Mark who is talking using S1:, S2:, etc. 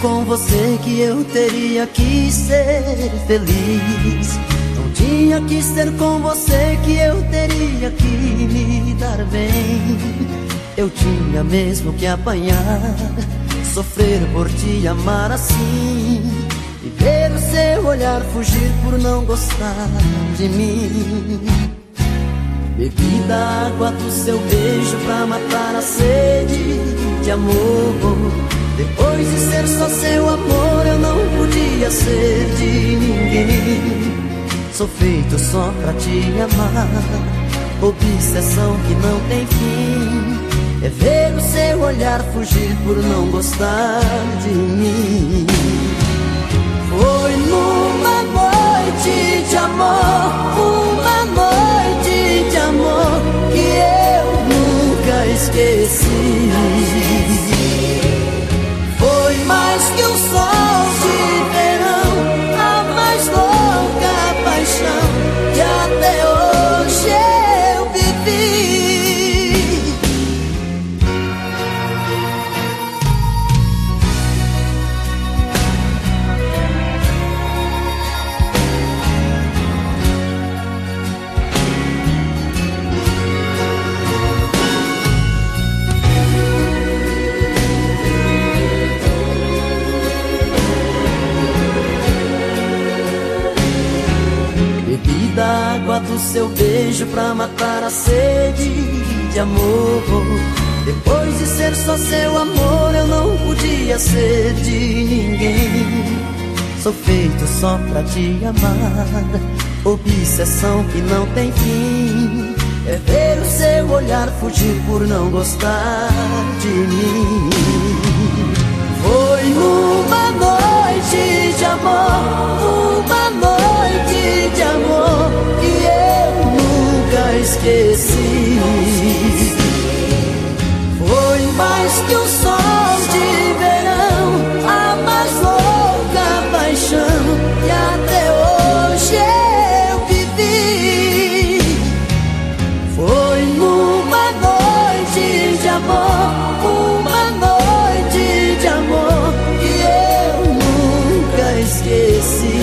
S1: com você que eu teria que ser feliz. Não tinha que ser com você que eu teria que me dar bem. Eu tinha mesmo que apanhar, sofrer por te amar assim. E ver o seu olhar fugir por não gostar de mim. Bebida água do seu beijo pra matar a sede de amor. Depois de ser só seu amor, eu não podia ser de ninguém. Sou feito só pra te amar, obsessão que não tem fim. É ver o seu olhar fugir por não gostar de mim. Foi numa noite de amor, uma noite de amor que eu nunca esqueci mais que o sol água do seu beijo pra matar a sede de amor. Depois de ser só seu amor, eu não podia ser de ninguém. Sou feito só pra te amar, obsessão que não tem fim. É ver o seu olhar fugir por não gostar de mim. Foi numa noite de amor, esqueci. Foi mais que o sol de verão, a mais louca paixão que até hoje eu vivi. Foi numa noite de amor, uma noite de amor que eu nunca esqueci.